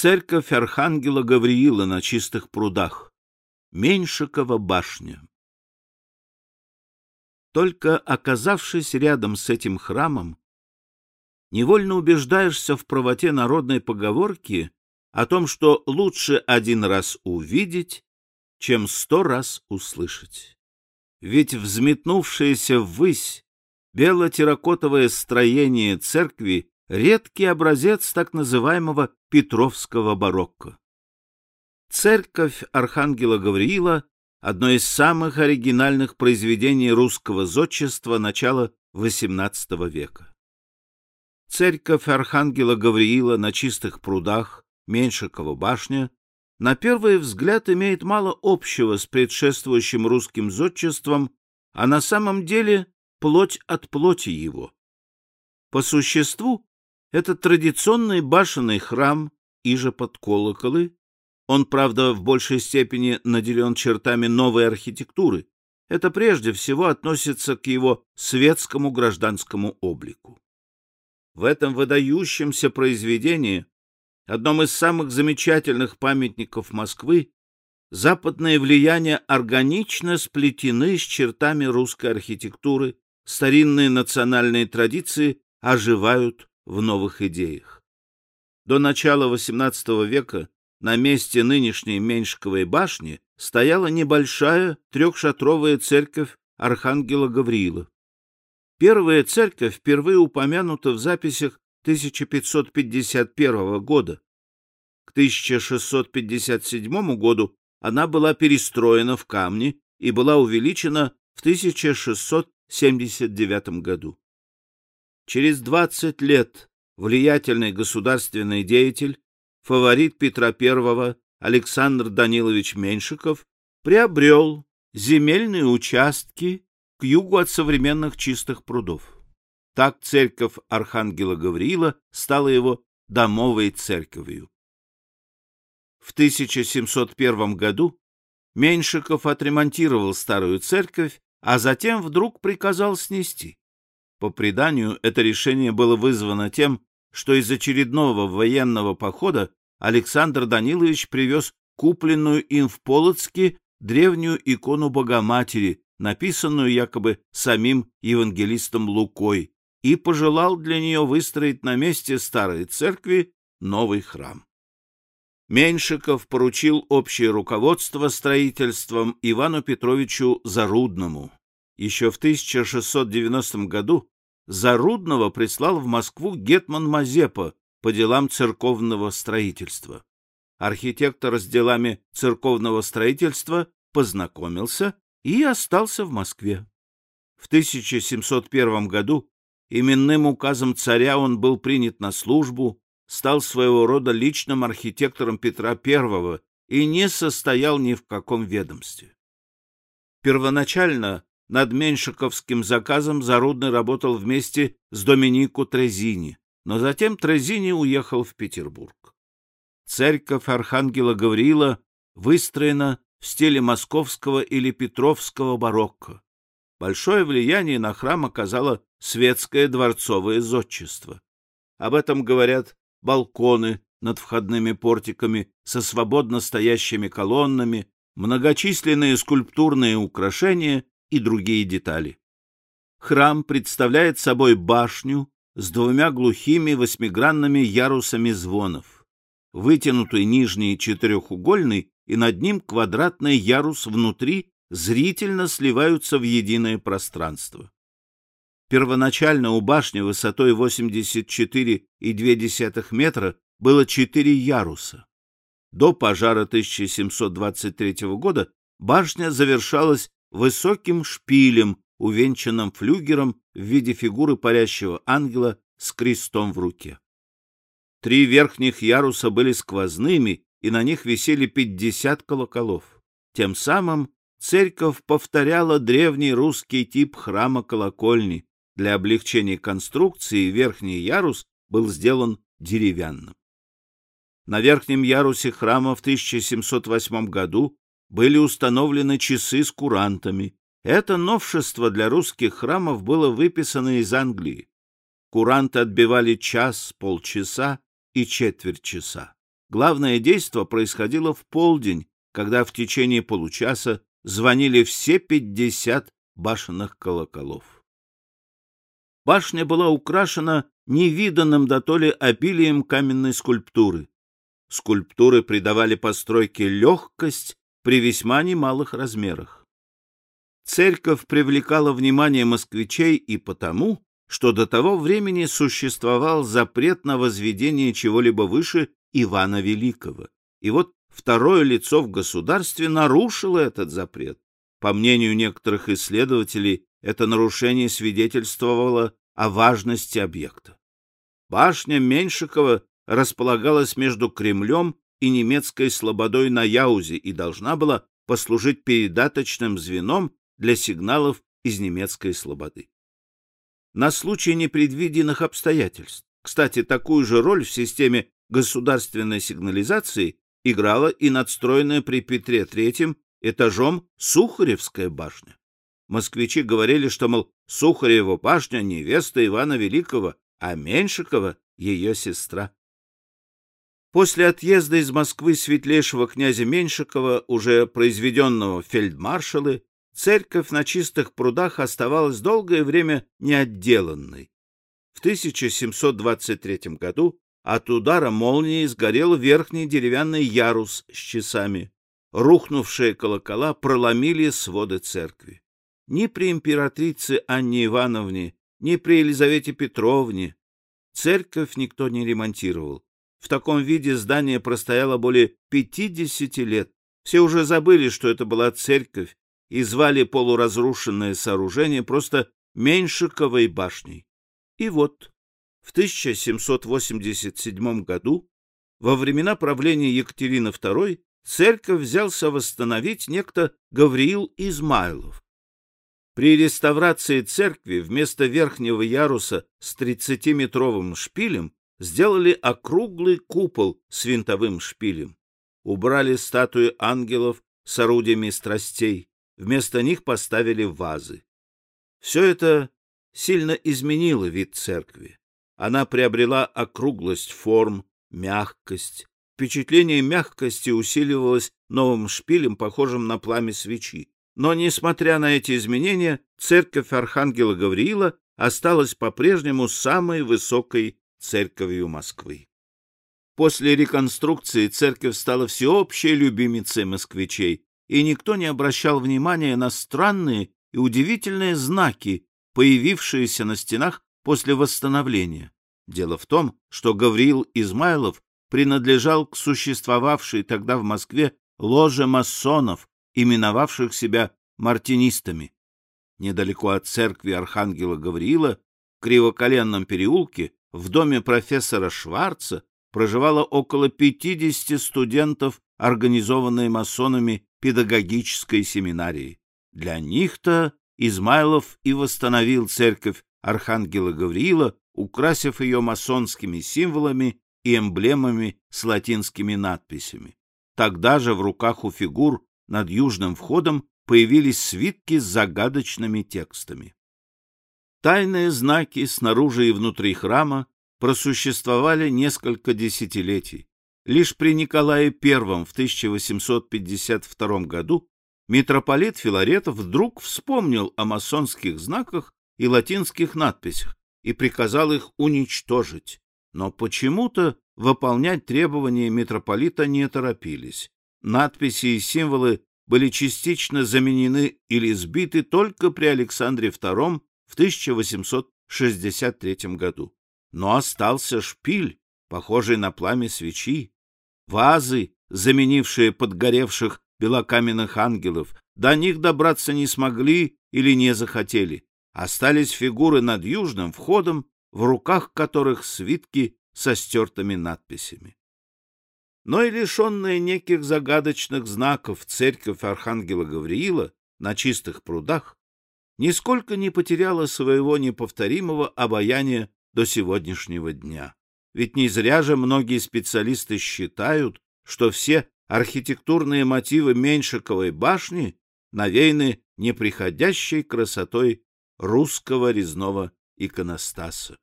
Церковь Архангела Гавриила на чистых прудах. Меньшикова башня. Только оказавшись рядом с этим храмом, невольно убеждаешься в правоте народной поговорки о том, что лучше один раз увидеть, чем сто раз услышать. Ведь взметнувшееся ввысь бело-терракотовое строение церкви — редкий образец так называемого Петровского барокко. Церковь Архангела Гавриила — одно из самых оригинальных произведений русского зодчества начала XVIII века. Церковь Архангела Гавриила на чистых прудах, Меньшикова башня, на первый взгляд имеет мало общего с предшествующим русским зодчеством, а на самом деле плоть от плоти его. По существу это традиционный башенный храм, иже под колоколы. Он, правда, в большей степени наделен чертами новой архитектуры. Это прежде всего относится к его светскому гражданскому облику. В этом выдающемся произведении, одном из самых замечательных памятников Москвы, западные влияния органично сплетены с чертами русской архитектуры, старинные национальные традиции оживают в новых идеях. До начала XVIII века на месте нынешней Меньшиковой башни стояла небольшая трехшатровая церковь Архангела Гавриила. Первая церковь впервые упомянута в записях 1551 года. К 1657 году она была перестроена в камне и была увеличена в 1679 году. Через 20 лет влиятельный государственный деятель, фаворит Петра I Александр Данилович Меньшиков приобрел земельные участки к югу от современных чистых прудов. Так церковь Архангела Гавриила стала его домовой церковью. В 1701 году Меньшиков отремонтировал старую церковь, а затем вдруг приказал снести. По преданию, это решение было вызвано тем, что из очередного военного похода Александр Данилович привез купленную им в Полоцке древнюю икону Богоматери, написанную якобы самим евангелистом Лукой, и пожелал для нее выстроить на месте старой церкви новый храм. Меньшиков поручил общее руководство строительством Ивану Петровичу Зарудному, еще в 1690 году Зарудного прислал в Москву гетман Мазепа по делам церковного строительства. Архитектор с делами церковного строительства познакомился и остался в Москве. В 1701 году именным указом царя он был принят на службу, стал своего рода личным архитектором Петра I и не состоял ни в каком ведомстве. Первоначально над Меньшиковским заказом Зарудный работал вместе с Доминико Трезини, но затем Трезини уехал в Петербург. Церковь Архангела Гавриила выстроена в стиле московского или петровского барокко. Большое влияние на храм оказало светское дворцовое зодчество. Об этом говорят балконы над входными портиками со свободно стоящими колоннами, многочисленные скульптурные украшения и другие детали. Храм представляет собой башню с двумя глухими восьмигранными ярусами звонов, вытянутый нижний четырехугольный и над ним квадратный ярус внутри зрительно сливаются в единое пространство. Первоначально у башни высотой 84,2 метра было четыре яруса. До пожара 1723 года башня завершалась высоким шпилем, увенчанным флюгером в виде фигуры парящего ангела с крестом в руке. Три верхних яруса были сквозными, и на них висели пятьдесят колоколов. Тем самым церковь повторяла древний русский тип храма-колокольни. Для облегчения конструкции верхний ярус был сделан деревянным. На верхнем ярусе храма в 1708 году были установлены часы с курантами. Это новшество для русских храмов было выписано из Англии. Куранты отбивали час, полчаса и четверть часа. главное действо происходило в полдень, когда в течение получаса звонили все пятьдесят башенных колоколов. Башня была украшена невиданным дотоле обилием каменной скульптуры. Скульптуры придавали постройке легкость при весьма немалых размерах. Церковь привлекала внимание москвичей и потому, что до того времени существовал запрет на возведение чего-либо выше Ивана Великого. И вот второе лицо в государстве нарушило этот запрет. По мнению некоторых исследователей, это нарушение свидетельствовало о важности объекта. Башня Меньшикова располагалась между Кремлем и немецкой слободой на Яузе и должна была послужить передаточным звеном для сигналов из немецкой слободы. На случай непредвиденных обстоятельств, кстати, такую же роль в системе государственной сигнализации играла и надстроенная при Петре III этажом Сухаревская башня. Москвичи говорили, что, мол, Сухарева башня — невеста Ивана Великого, а Меньшикова — ее сестра. После отъезда из Москвы светлейшего князя Меньшикова, уже произведенного фельдмаршалы, церковь на чистых прудах оставалась долгое время неотделанной. В 1723 году от удара молнии сгорел верхний деревянный ярус с часами. Рухнувшие колокола проломили своды церкви. Ни при императрице Анне Ивановне, ни при Елизавете Петровне церковь никто не ремонтировал. В таком виде здание простояло более 50 лет. Все уже забыли, что это была церковь, и звали полуразрушенное сооружение просто Меньшиковой башней. И вот в 1787 году, во времена правления Екатерины II, церковь взялся восстановить некто Гавриил Измайлов. При реставрации церкви вместо верхнего яруса с 30-метровым шпилем сделали округлый купол с винтовым шпилем. Убрали статуи ангелов с орудиями страстей, вместо них поставили вазы. Все это сильно изменило вид церкви. Она приобрела округлость форм, мягкость. Впечатление мягкости усиливалось новым шпилем, похожим на пламя свечи. Но, несмотря на эти изменения, церковь Архангела Гавриила осталась по-прежнему самой высокой церковью Москвы. После реконструкции церковь стала всеобщей любимицей москвичей, и никто не обращал внимания на странные и удивительные знаки, появившиеся на стенах после восстановления. Дело в том, что Гавриил Измайлов принадлежал к существовавшей тогда в Москве ложе масонов, именовавших себя мартинистами. Недалеко от церкви Архангела Гавриила, в Кривоколенном переулке, в доме профессора Шварца проживало около 50 студентов, организованной масонами педагогической семинарии. Для них-то Измайлов и восстановил церковь Архангела Гавриила, украсив ее масонскими символами и эмблемами с латинскими надписями. Тогда же в руках у фигур над южным входом появились свитки с загадочными текстами. Тайные знаки снаружи и внутри храма просуществовали несколько десятилетий. Лишь при Николае I в 1852 году митрополит Филаретов вдруг вспомнил о масонских знаках и латинских надписях и приказал их уничтожить. Но почему-то выполнять требования митрополита не торопились. Надписи и символы были частично заменены или сбиты только при Александре II в 1863 году. Но остался шпиль, похожий на пламя свечи, вазы, заменившие подгоревших белокаменных ангелов, до них добраться не смогли или не захотели. Остались фигуры над южным входом, в руках которых свитки со стертыми надписями но и лишенная неких загадочных знаков церковь Архангела Гавриила на чистых прудах нисколько не потеряла своего неповторимого обаяния до сегодняшнего дня. Ведь не зря же многие специалисты считают, что все архитектурные мотивы Меньшиковой башни навеяны неприходящей красотой русского резного иконостаса.